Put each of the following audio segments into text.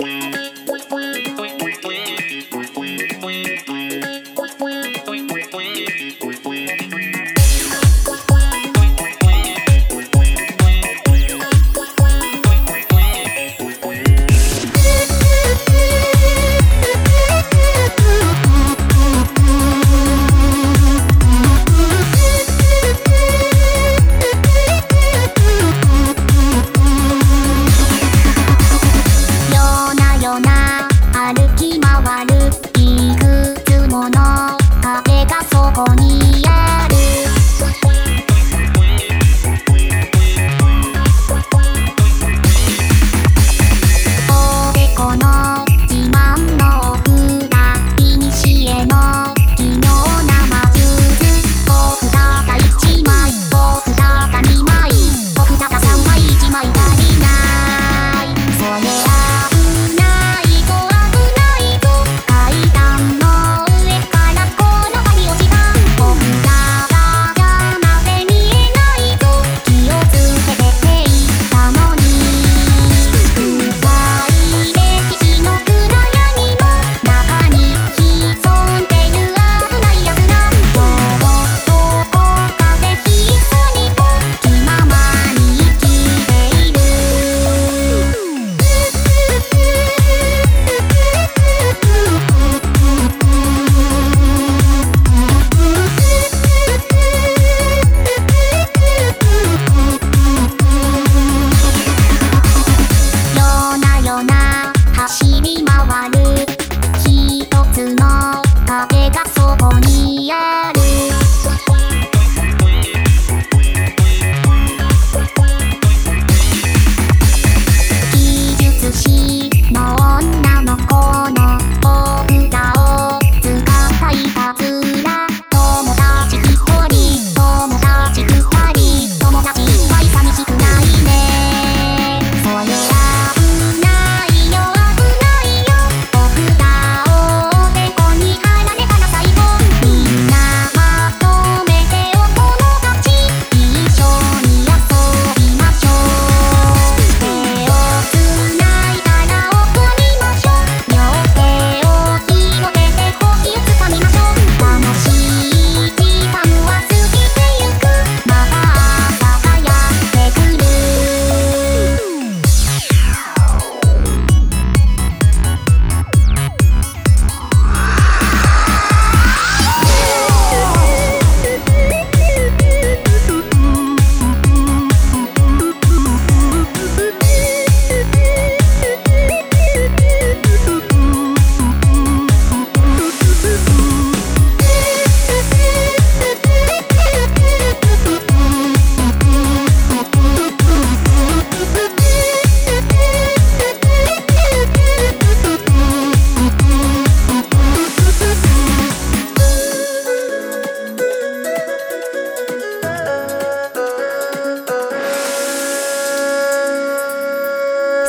Bye.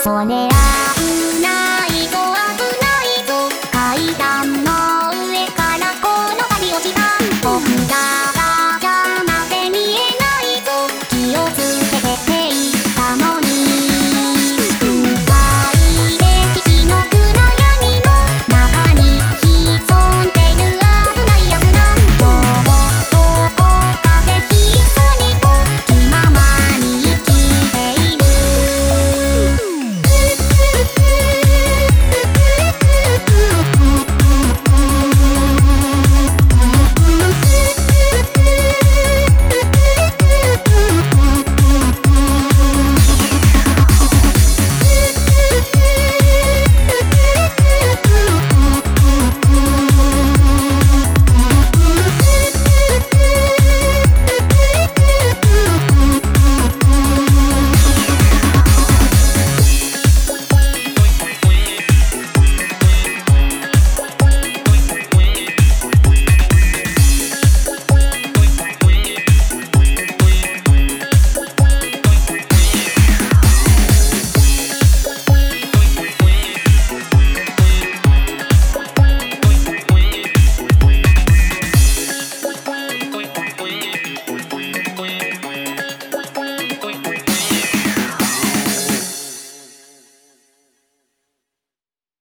ソネラ